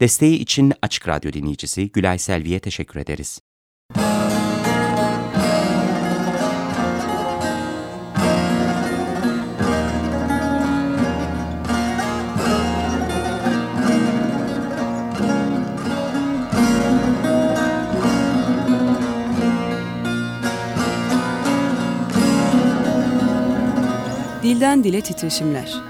Desteği için Açık Radyo dinleyicisi Gülay Selvi'ye teşekkür ederiz. Dilden Dile Titreşimler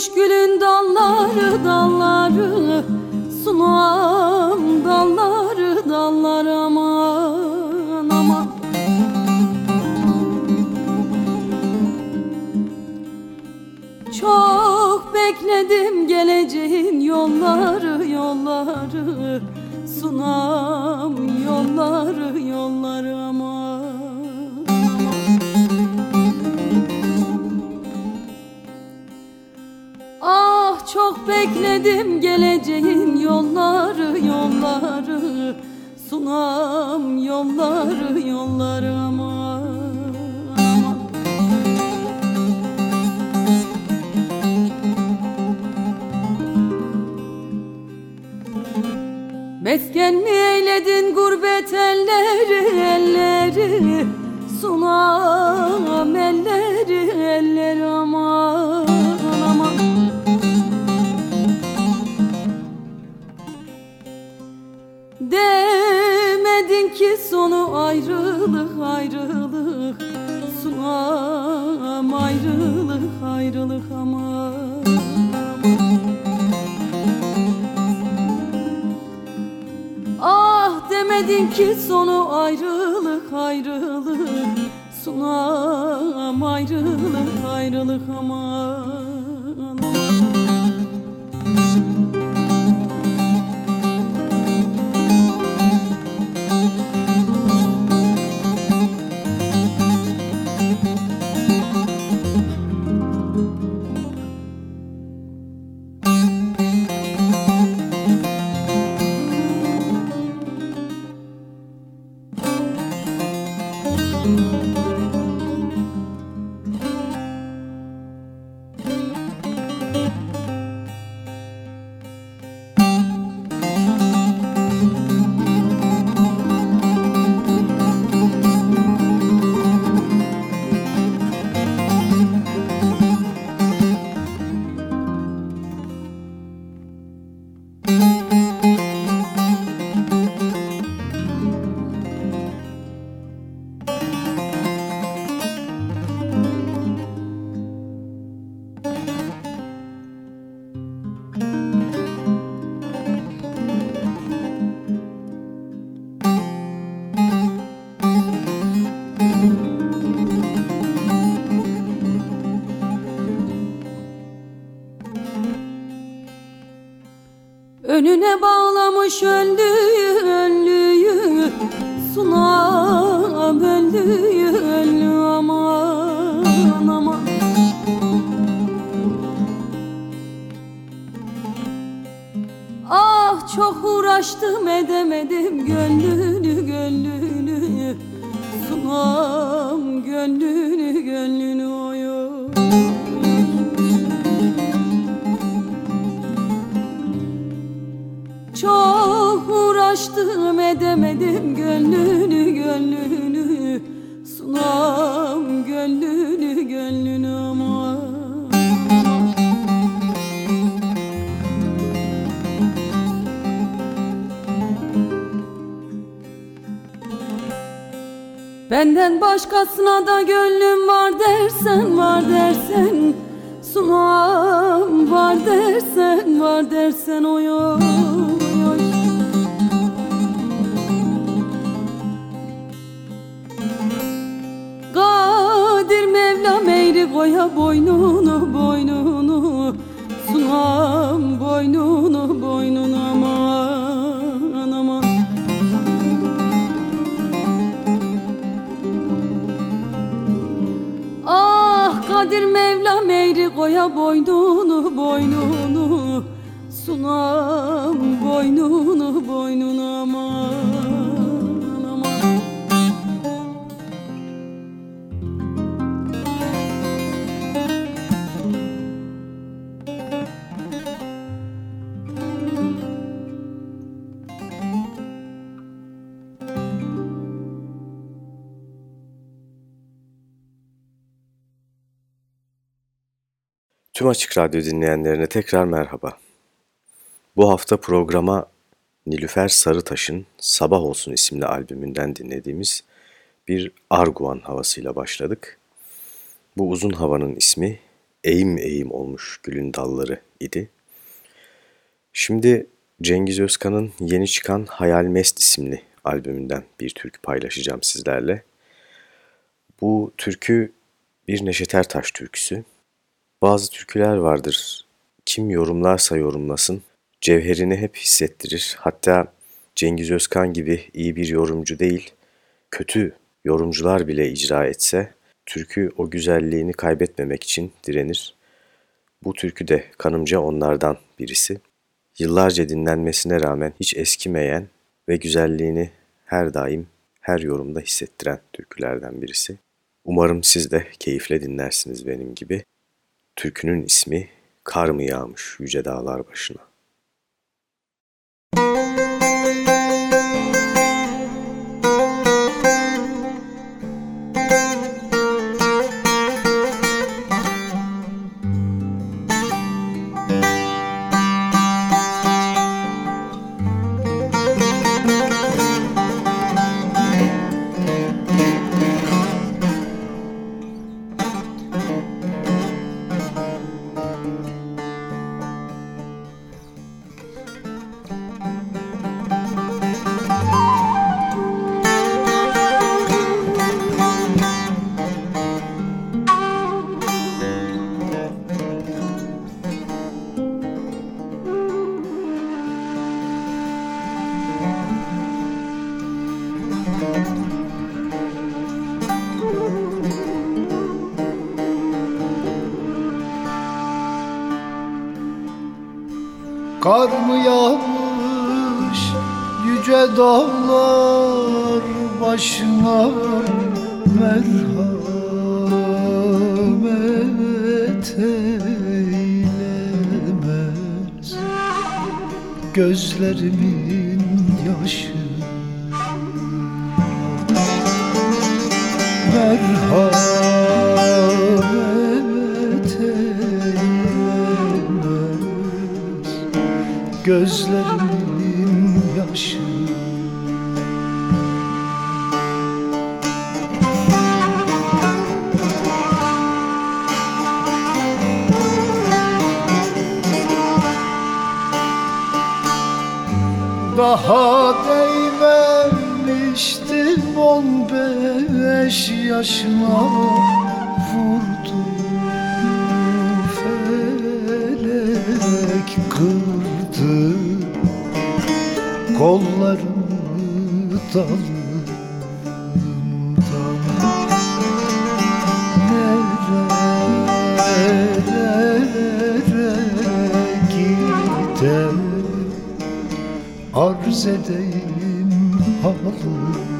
coşkulu Bilmedin ki sonu ayrılık ayrılık. Sunam ayrılık ayrılık aman Önüne bağlamış önlüyü önlüyü Suna böldüyü önlü aman aman. Ah çok uğraştım edemedim gönlüm başkasına da gönlüm var dersen var dersen Sunam var dersen var dersen oy oy Kadir Mevlam eğri koya boynunu boynunu Sunam Koya boynunu boynunu Sunam boynunu boynunu Tüm Açık Radyo dinleyenlerine tekrar merhaba. Bu hafta programa Nilüfer Sarıtaş'ın Sabah Olsun isimli albümünden dinlediğimiz bir Arguvan havasıyla başladık. Bu uzun havanın ismi Eğim Eğim olmuş gülün dalları idi. Şimdi Cengiz Özkan'ın yeni çıkan Hayal Mest isimli albümünden bir türkü paylaşacağım sizlerle. Bu türkü bir Neşet Ertaş türküsü. Bazı türküler vardır. Kim yorumlarsa yorumlasın, cevherini hep hissettirir. Hatta Cengiz Özkan gibi iyi bir yorumcu değil, kötü yorumcular bile icra etse, türkü o güzelliğini kaybetmemek için direnir. Bu türkü de kanımca onlardan birisi. Yıllarca dinlenmesine rağmen hiç eskimeyen ve güzelliğini her daim her yorumda hissettiren türkülerden birisi. Umarım siz de keyifle dinlersiniz benim gibi. Türkünün ismi Kar mı yağmış yüce dağlar başına. Gözlerimin Arz edeyim halımdan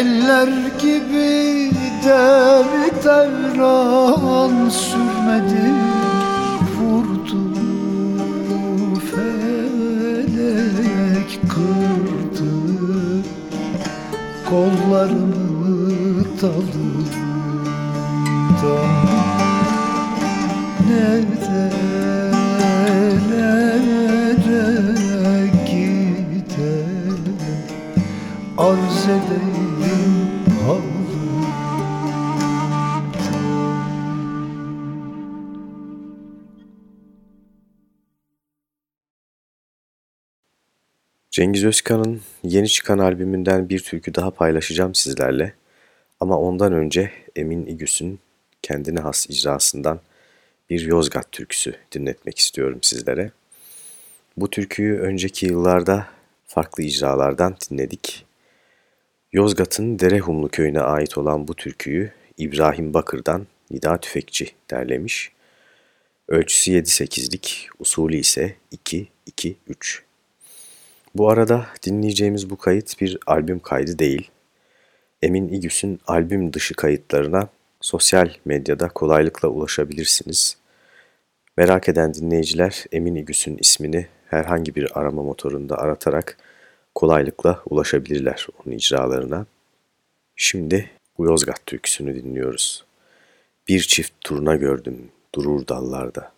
Eller gibi devri devran sürmedi Vurdu felek kırdı. Kollarımı dalından Nerelere gider? Arz edeyim Cengiz Özkan'ın yeni çıkan albümünden bir türkü daha paylaşacağım sizlerle. Ama ondan önce Emin İgüs'ün kendine has icrasından bir Yozgat türküsü dinletmek istiyorum sizlere. Bu türküyü önceki yıllarda farklı icralardan dinledik. Yozgat'ın Derehumlu köyüne ait olan bu türküyü İbrahim Bakır'dan Nida Tüfekçi derlemiş. Ölçüsü 7-8'lik, usulü ise 2-2-3. Bu arada dinleyeceğimiz bu kayıt bir albüm kaydı değil. Emin İgüs'ün albüm dışı kayıtlarına sosyal medyada kolaylıkla ulaşabilirsiniz. Merak eden dinleyiciler Emin İgüs'ün ismini herhangi bir arama motorunda aratarak kolaylıkla ulaşabilirler onun icralarına. Şimdi bu Yozgat türküsünü dinliyoruz. Bir çift turna gördüm durur dallarda.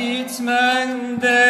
Fazla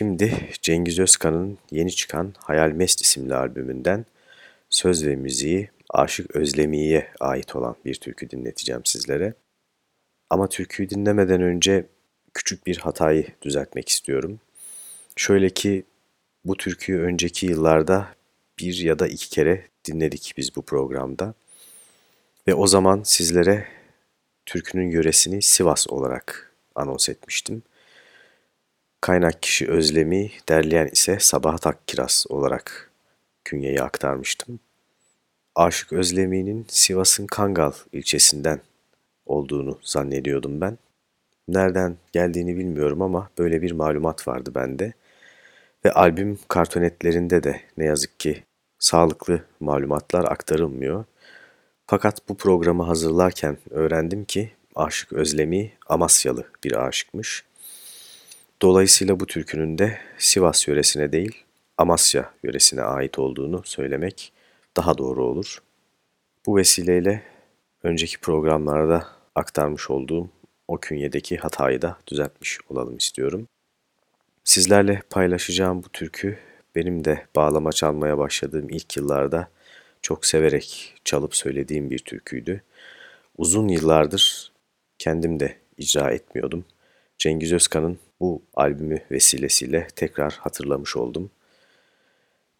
Şimdi Cengiz Özkan'ın yeni çıkan Hayal Mest isimli albümünden söz ve müziği Aşık Özlemi'ye ait olan bir türkü dinleteceğim sizlere. Ama türküyü dinlemeden önce küçük bir hatayı düzeltmek istiyorum. Şöyle ki bu türküyü önceki yıllarda bir ya da iki kere dinledik biz bu programda. Ve o zaman sizlere türkünün yöresini Sivas olarak anons etmiştim. Kaynak kişi Özlemi, derleyen ise Sabahat Akkiraz olarak künyeyi aktarmıştım. Aşık Özlemi'nin Sivas'ın Kangal ilçesinden olduğunu zannediyordum ben. Nereden geldiğini bilmiyorum ama böyle bir malumat vardı bende. Ve albüm kartonetlerinde de ne yazık ki sağlıklı malumatlar aktarılmıyor. Fakat bu programı hazırlarken öğrendim ki Aşık Özlemi Amasyalı bir aşıkmış. Dolayısıyla bu türkünün de Sivas yöresine değil Amasya yöresine ait olduğunu söylemek daha doğru olur. Bu vesileyle önceki programlarda aktarmış olduğum o künyedeki hatayı da düzeltmiş olalım istiyorum. Sizlerle paylaşacağım bu türkü benim de bağlama çalmaya başladığım ilk yıllarda çok severek çalıp söylediğim bir türküydü. Uzun yıllardır kendim de icra etmiyordum. Cengiz Özkan'ın bu albümü vesilesiyle tekrar hatırlamış oldum.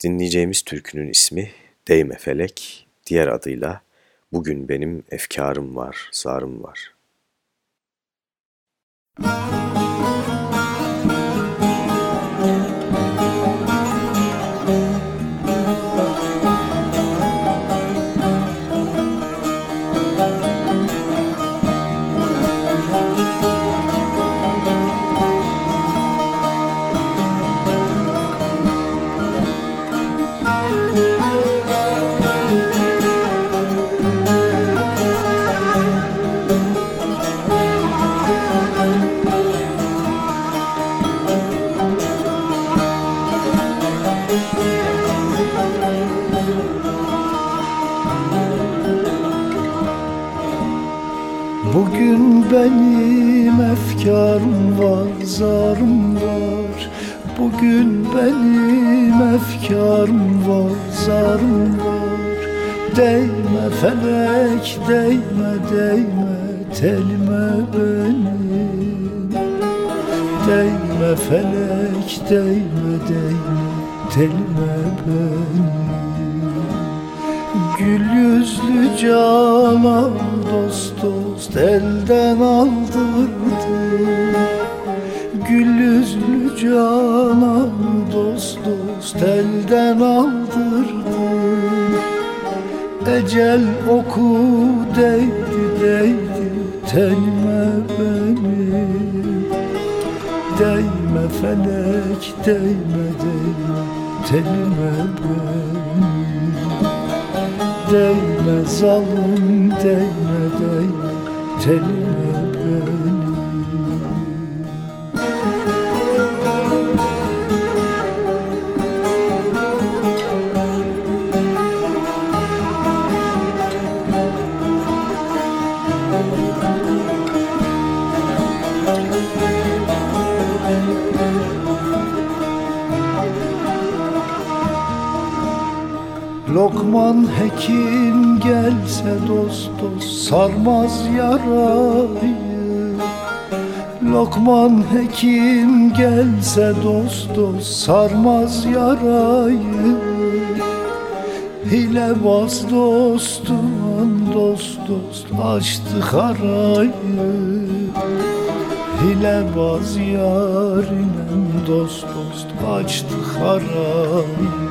Dinleyeceğimiz türkünün ismi Değme Felek, diğer adıyla Bugün Benim Efkarım Var, Zarım Var. Bugün değme değme tenime benim Lokman hekim gelse dost dost sarmaz yarayı. Lokman hekim gelse dost dost sarmaz yarayı. Hilebaz dostum dost dost açtı harayı Hilebaz yarinem dost dost açtı harayı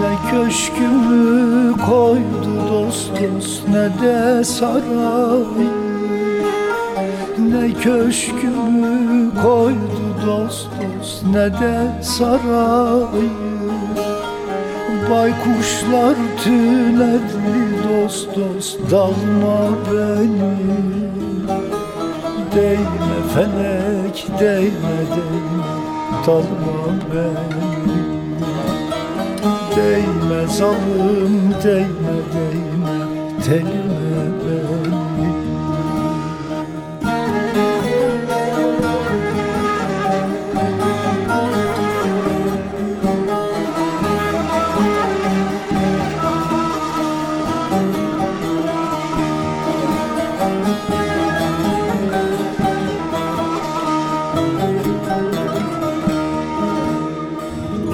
ne köşkümü koydu dost dost ne de saray. Ne köşkümü koydu dost dost ne de saray. Baykuşlar tünedi dost dost dalma beni. Değme felek değme değme dalma beni Değme zalim değme değme telime beni.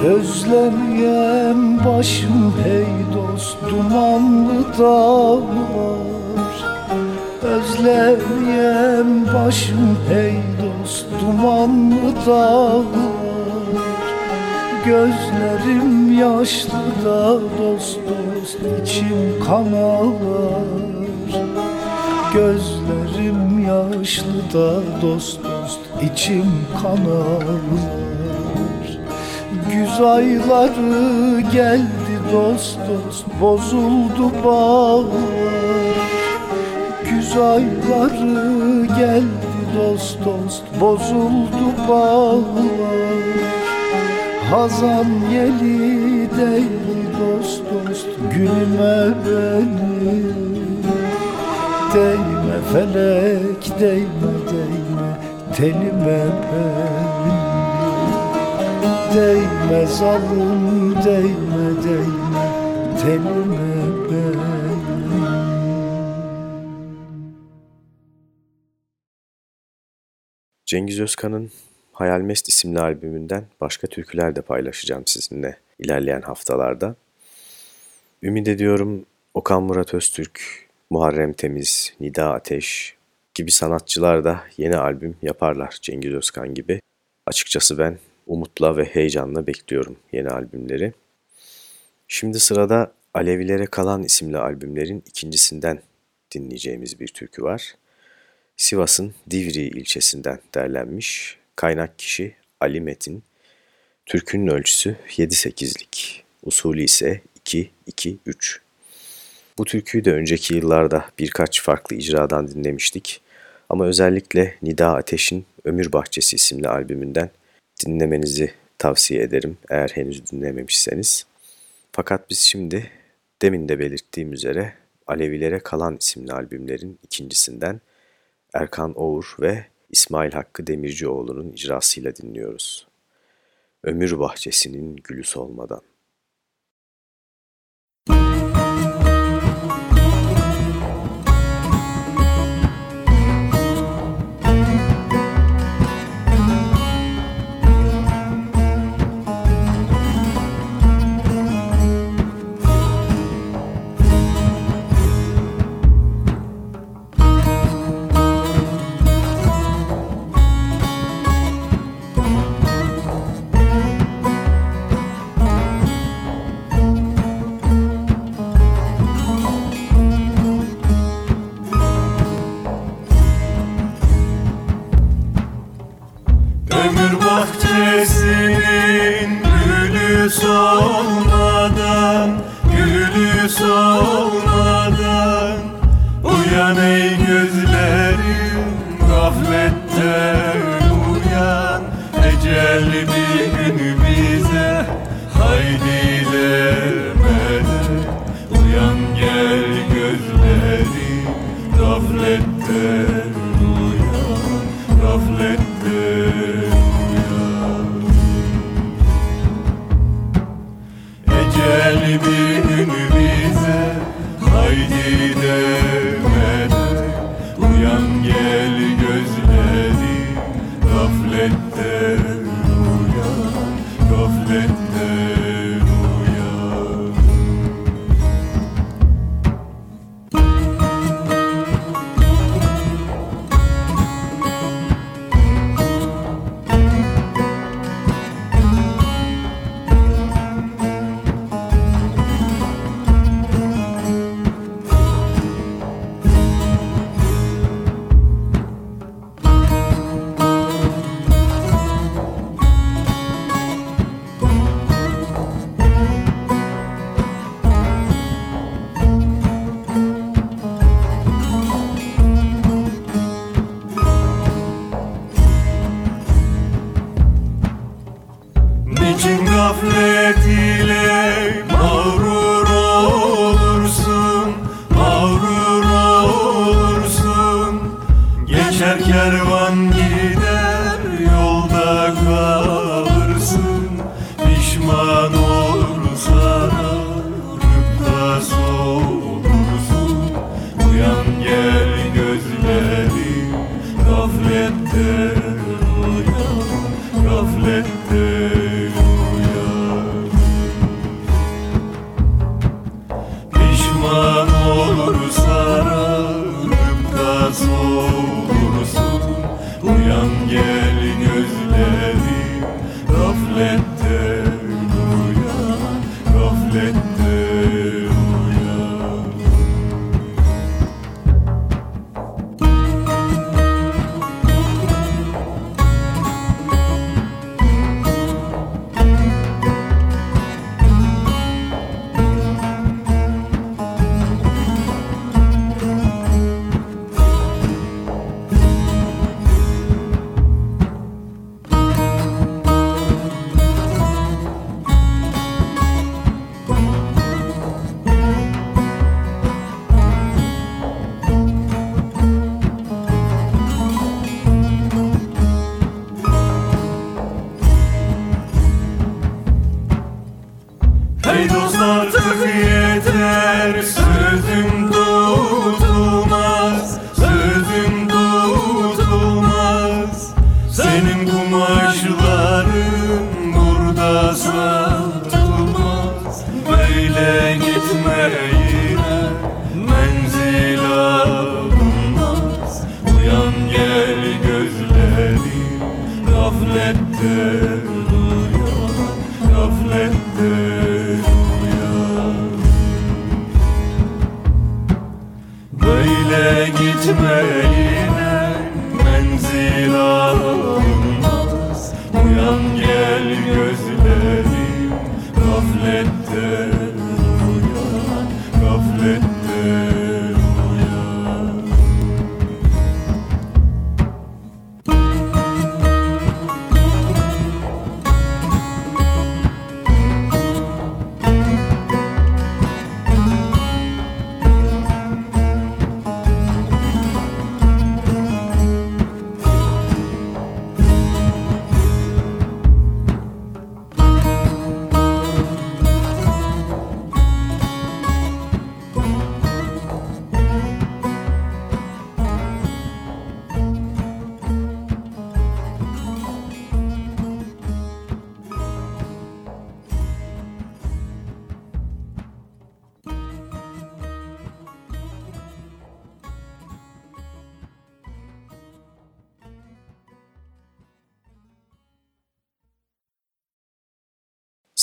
Özlemeyem başım hey dost dumanlı dağlar. Özlemeyem başım hey dost dumanlı dağlar. Gözlerim yaşlı da dost dost içim kan ağlar. Gözlerim yaşlı da dost dost içim kan ağlar Güz ayları geldi dost dost bozuldu bağlar. Güz ayları geldi dost dost bozuldu bağlar. Hazan yeli değdi dost dost gülme benim Değme felek değme değme telime benim Değme zalim değme değme telime benim Cengiz Özkan'ın Hayalmest isimli albümünden başka türküler de paylaşacağım sizinle ilerleyen haftalarda. Ümit ediyorum Okan Murat Öztürk, Muharrem Temiz, Nida Ateş gibi sanatçılar da yeni albüm yaparlar Cengiz Özkan gibi. Açıkçası ben umutla ve heyecanla bekliyorum yeni albümleri. Şimdi sırada Alevilere Kalan isimli albümlerin ikincisinden dinleyeceğimiz bir türkü var. Sivas'ın Divri ilçesinden derlenmiş. Kaynak kişi Ali Metin. Türkünün ölçüsü 7-8'lik. Usulü ise 2-2-3. Bu türküyü de önceki yıllarda birkaç farklı icradan dinlemiştik. Ama özellikle Nida Ateş'in Ömür Bahçesi isimli albümünden dinlemenizi tavsiye ederim eğer henüz dinlememişseniz. Fakat biz şimdi demin de belirttiğim üzere Alevilere Kalan isimli albümlerin ikincisinden Erkan Oğur ve İsmail Hakkı Demircioğlu'nun icrasıyla dinliyoruz. Ömür bahçesinin gülü solmadan. Gözlerim Gafletten uyan Ecel bir gün bize Haydi demeden Uyan gel gözlerim Gafletten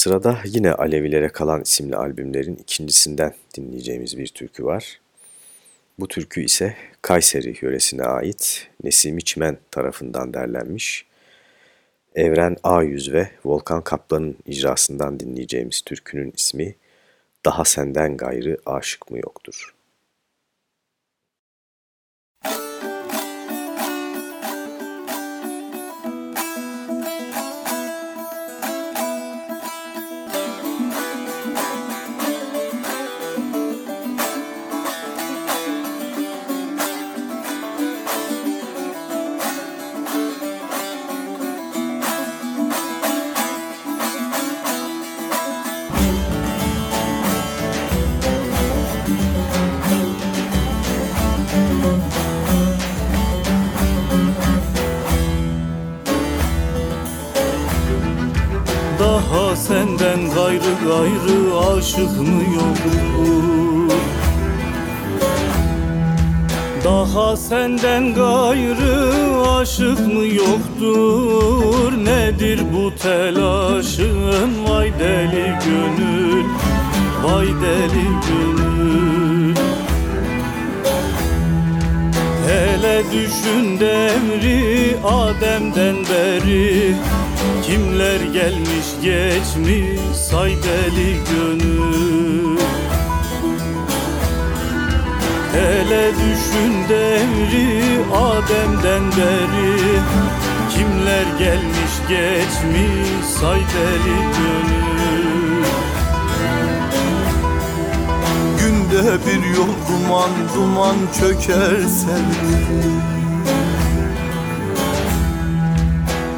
Sırada yine Alevilere kalan isimli albümlerin ikincisinden dinleyeceğimiz bir türkü var. Bu türkü ise Kayseri yöresine ait Nesimi Çimen tarafından derlenmiş Evren A100 ve Volkan Kaplan'ın icrasından dinleyeceğimiz türkünün ismi Daha Senden Gayrı Aşık mı Yoktur? Gayrı aşık mı yoktur? Daha senden gayrı aşık mı yoktur? Nedir bu telaşın? Vay deli gönül Vay deli gönül. Hele düşün devri Adem'den beri. Kimler gelmiş geçmiş say deli gönül. Hele düşün devri Adem'den beri. Kimler gelmiş geçmiş say deli gönül. Günde bir yol duman duman çöker sevdim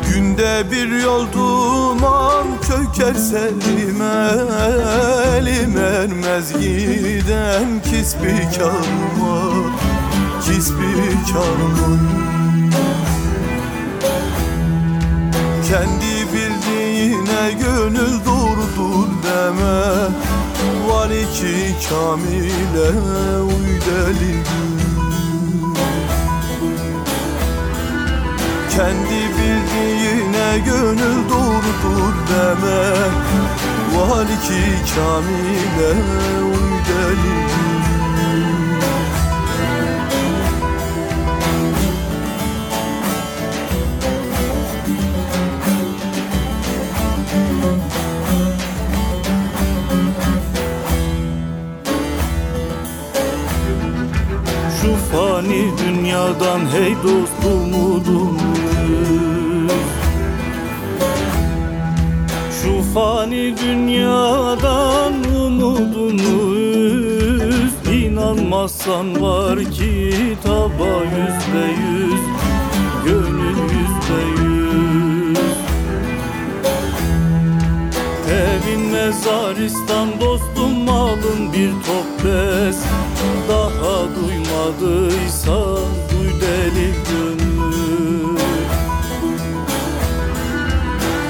Günde bir yol duman çöker selime Elim ermez. Giden kisbi karma Kisbi karma Kendi bildiğine gönül doğrudur deme. Var iki kamile uy deli gül Kendi gönül doğrudur deme Var iki kamile uy deli Şu fani dünyadan hey dost umudumuz fani dünyadan umudumuz. İnanmazsan var kitaba yüzde yüz Gönül yüzde yüz. Evin mezaristan dostum malın bir top bez. Daha duymadıysan duy deli gönül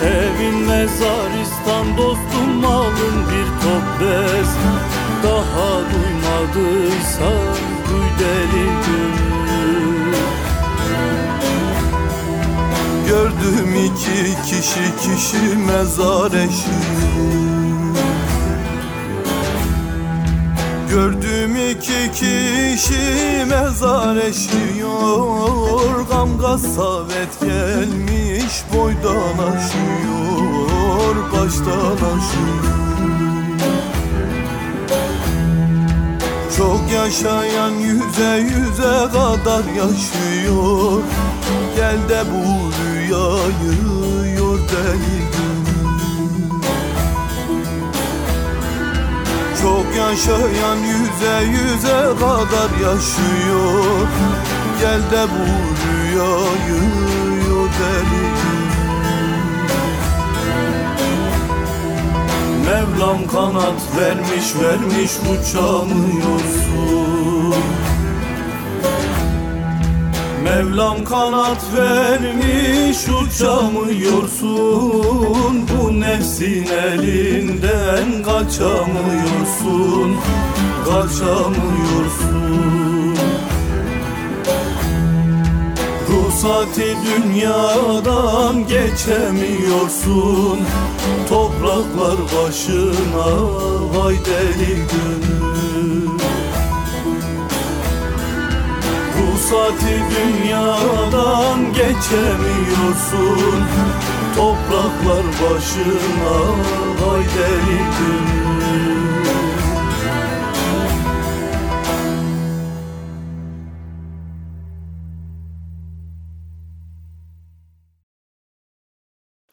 Evin mezaristan dostum malın bir top bez. Daha duymadıysan duy deli Gördüm iki kişi kişi mezar eşi iki kişi mezar eşiyor Gam gasavet gelmiş boydan aşıyor. Baştan aşıyor. Çok yaşayan yüze yüze kadar yaşıyor. Gel de bu rüyayı yor deli yaşayan yüze yüze kadar yaşıyor. Gel de bu rüyayı deli Mevlam kanat vermiş vermiş uçamıyorsun Mevlam kanat vermiş uçamıyorsun. Bu nefsin elinden kaçamıyorsun. Kaçamıyorsun. Ruhsati dünyadan geçemiyorsun. Topraklar başına vay deli gönül Ruhsati dünyadan geçemiyorsun Topraklar başına gönül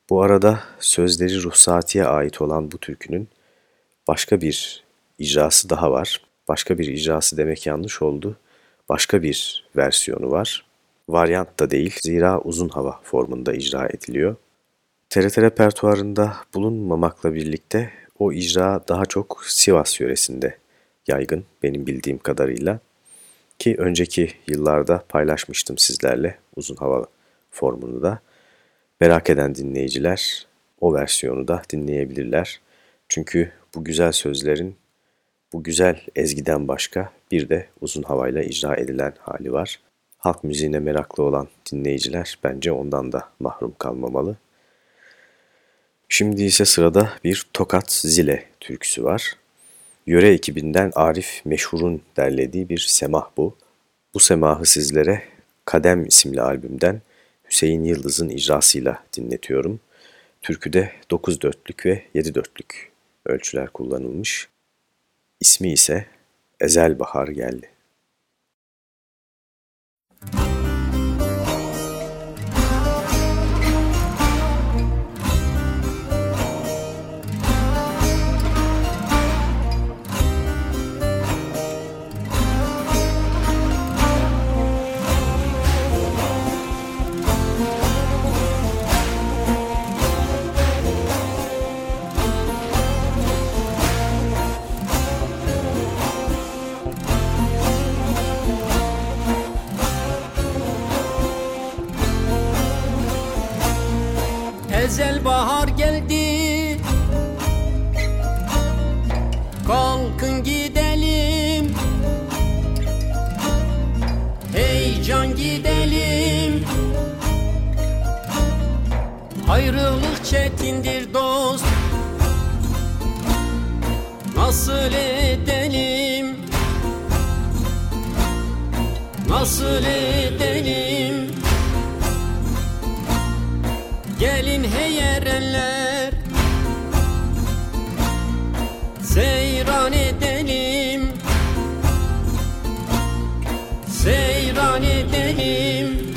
Bu arada sözleri ruhsatiye ait olan bu türkünün başka bir icrası daha var. Başka bir icrası demek yanlış oldu. Başka bir versiyonu var. Varyant da değil, zira uzun hava formunda icra ediliyor. TRT repertuarında bulunmamakla birlikte o icra daha çok Sivas yöresinde yaygın benim bildiğim kadarıyla. Ki önceki yıllarda paylaşmıştım sizlerle uzun hava formunu da. Merak eden dinleyiciler o versiyonu da dinleyebilirler. Çünkü bu güzel sözlerin bu güzel ezgiden başka bir de uzun havayla icra edilen hali var. Halk müziğine meraklı olan dinleyiciler bence ondan da mahrum kalmamalı. Şimdi ise sırada bir Tokat Zile türküsü var. Yöre ekibinden Arif Meşhur'un derlediği bir semah bu. Bu semahı sizlere Kadem isimli albümden Hüseyin Yıldız'ın icrasıyla dinletiyorum. Türküde 9 dörtlük ve 7 dörtlük ölçüler kullanılmış. İsmi ise Ezel Bahar Geldi. Ezel bahar geldi. Kalkın gidelim. Heyecan gidelim. Ayrılık çetindir dost. Nasıl edelim? Nasıl edelim Gelin hey erenler. Seyran edelim. Seyran edelim.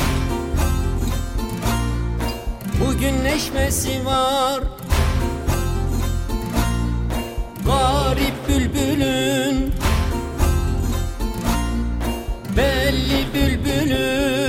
Bugün neşmesi var. Garip bülbülün. Belli bülbülün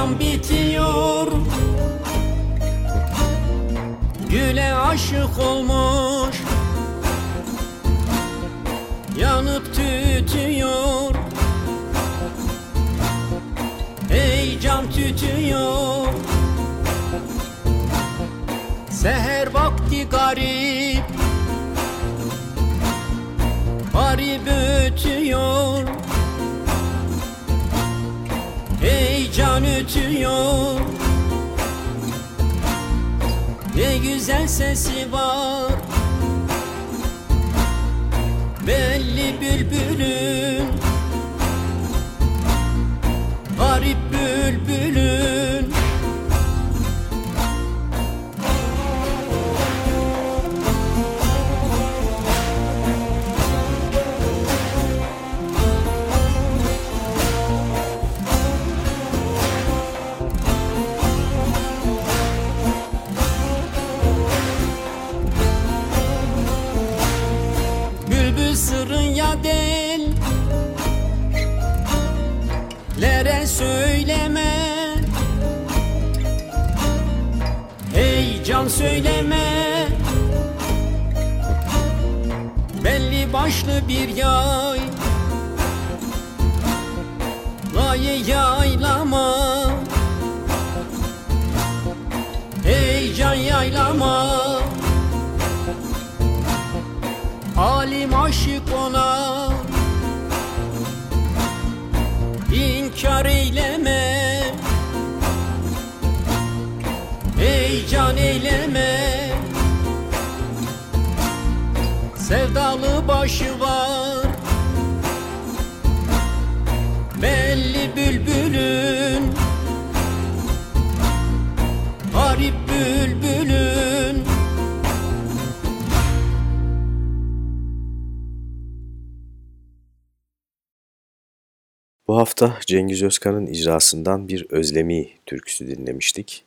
Heyecan bitiyor. Güle aşık olmuş. Yanıp tütüyor. Heyecan tütüyor. Seher vakti garip. Garip ötüyor Heyecan ötüyor Ne güzel sesi var. Belli bülbülün. Garip bülbülün söyleme. Hey can söyleme. Belli başlı bir yay. Layı yaylama. Hey can yaylama. Alim aşık ona. kar eyleme. Ey can eyleme. Sevdalı başı var. Belli bülbülün Garip bülbül hafta Cengiz Özkan'ın icrasından bir Özlemi türküsü dinlemiştik.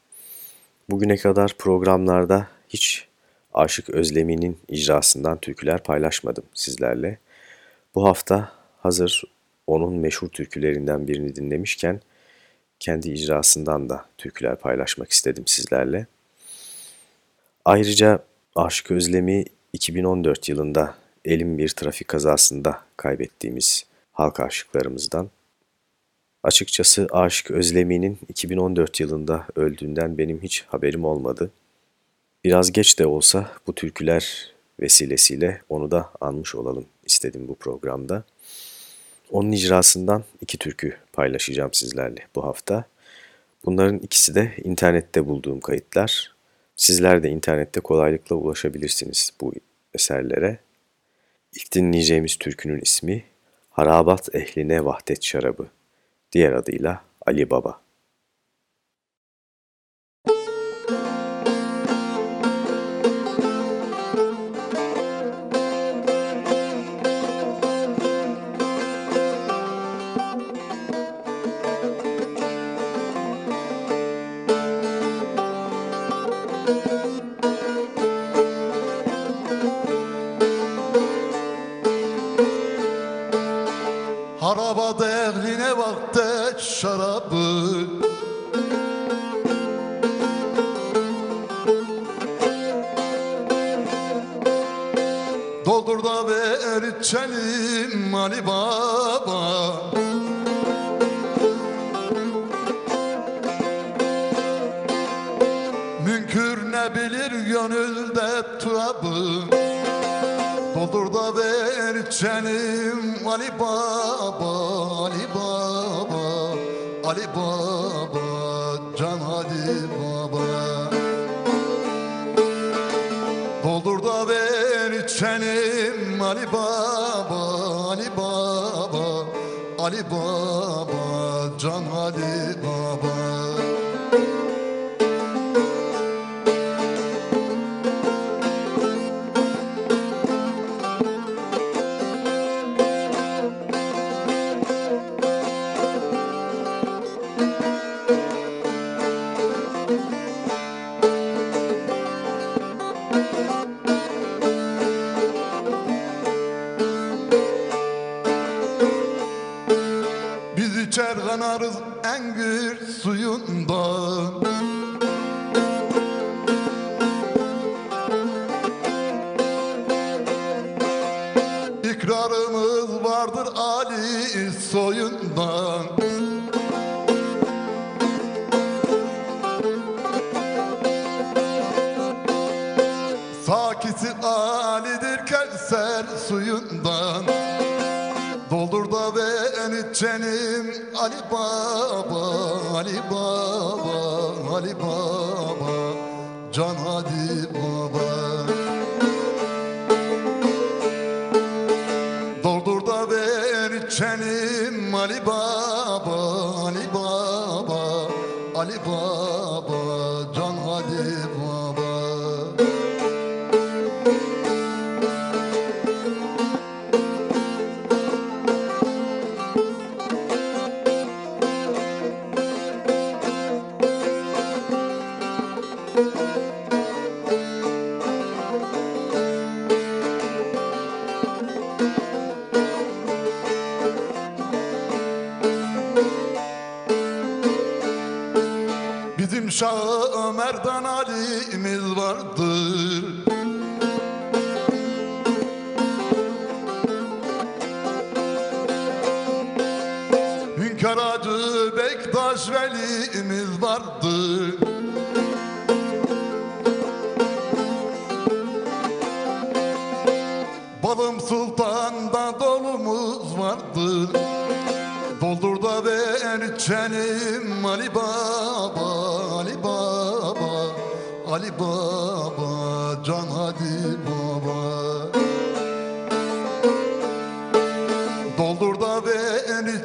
Bugüne kadar programlarda hiç Aşık Özlemi'nin icrasından türküler paylaşmadım sizlerle. Bu hafta hazır onun meşhur türkülerinden birini dinlemişken kendi icrasından da türküler paylaşmak istedim sizlerle. Ayrıca Aşık Özlemi 2014 yılında elim bir trafik kazasında kaybettiğimiz halk aşıklarımızdan. Açıkçası Aşık Özlemi'nin 2014 yılında öldüğünden benim hiç haberim olmadı. Biraz geç de olsa bu türküler vesilesiyle onu da anmış olalım istedim bu programda. Onun icrasından iki türkü paylaşacağım sizlerle bu hafta. Bunların ikisi de internette bulduğum kayıtlar. Sizler de internette kolaylıkla ulaşabilirsiniz bu eserlere. İlk dinleyeceğimiz türkünün ismi Harabat Ehline Vahdet Şarabı. Diğer adıyla Ali Baba. Harabat soyundan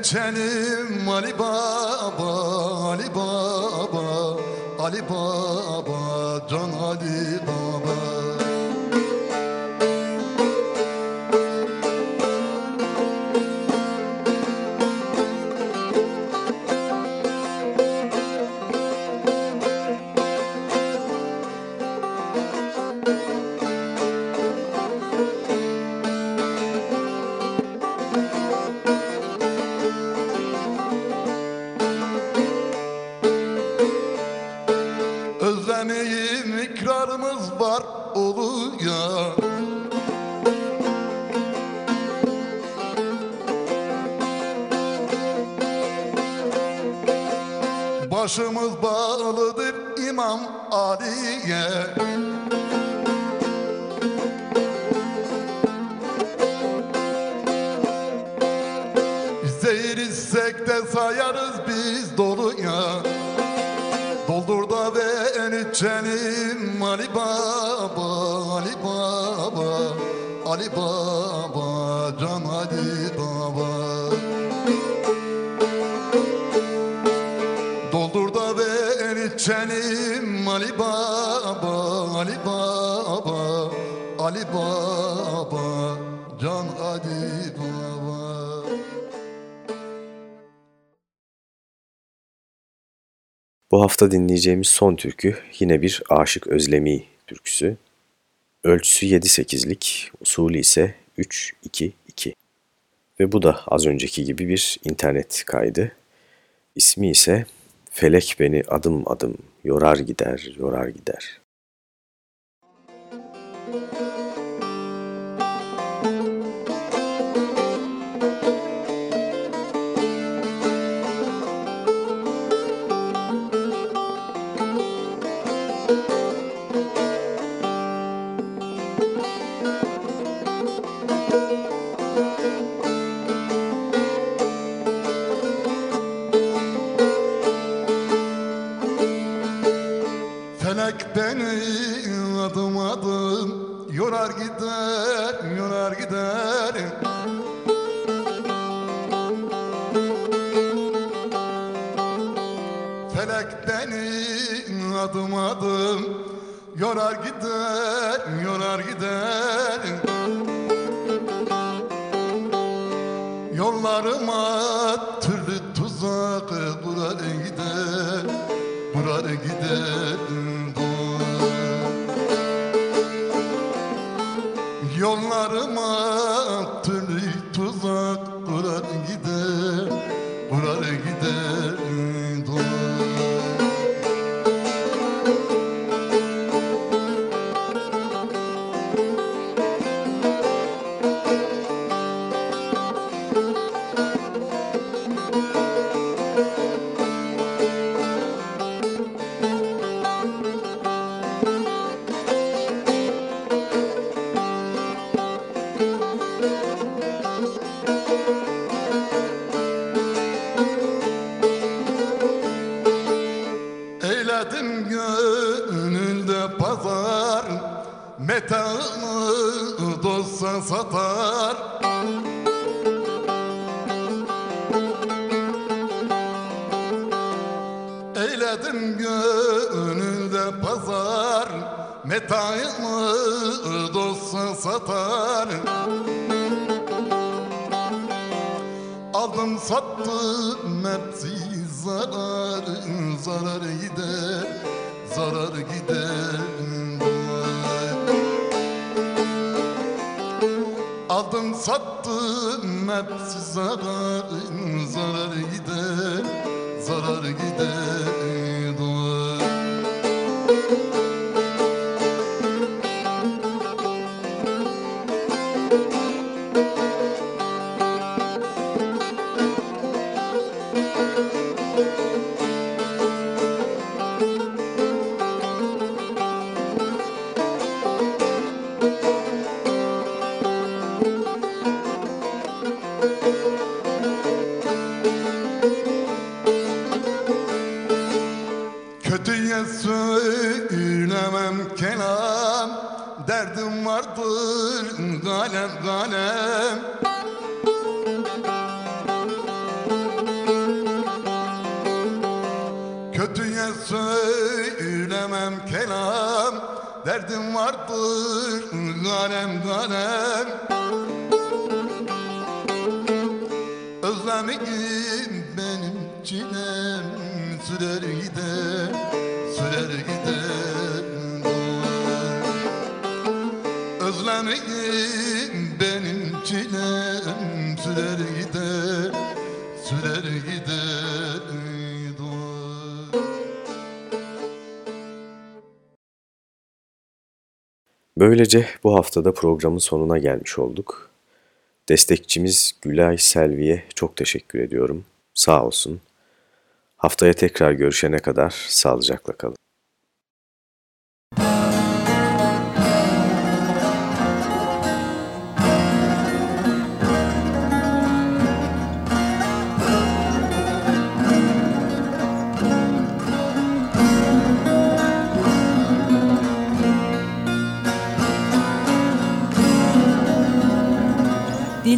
içelim Ali Baba Ali Baba Ali Baba Can Ali hafta dinleyeceğimiz son türkü yine bir Aşık Özlemi türküsü. Ölçüsü 7-8'lik, usulü ise 3-2-2. Ve bu da az önceki gibi bir internet kaydı. İsmi ise Felek beni adım adım yorar gider, yorar gider. Yorar gider, yorar gider. Yollarıma türlü tuzak kurar gider, kurar gider. Derdim vardır kalem kalem Özlemim benim çilem Sürer gider, sürer gider Özlemim benim çilem Sürer gider, sürer gider Böylece bu haftada programın sonuna gelmiş olduk. Destekçimiz Gülay Selvi'ye çok teşekkür ediyorum. Sağ olsun. Haftaya tekrar görüşene kadar sağlıcakla kalın.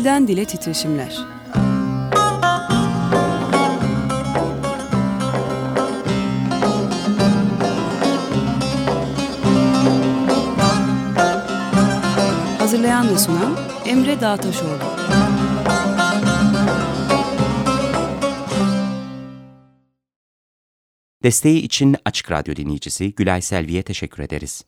Dilden dile titreşimler. Hazırlayan ve sunan Emre Dağtaşoğlu. Desteği için Açık Radyo dinleyicisi Gülay Selvi'ye teşekkür ederiz.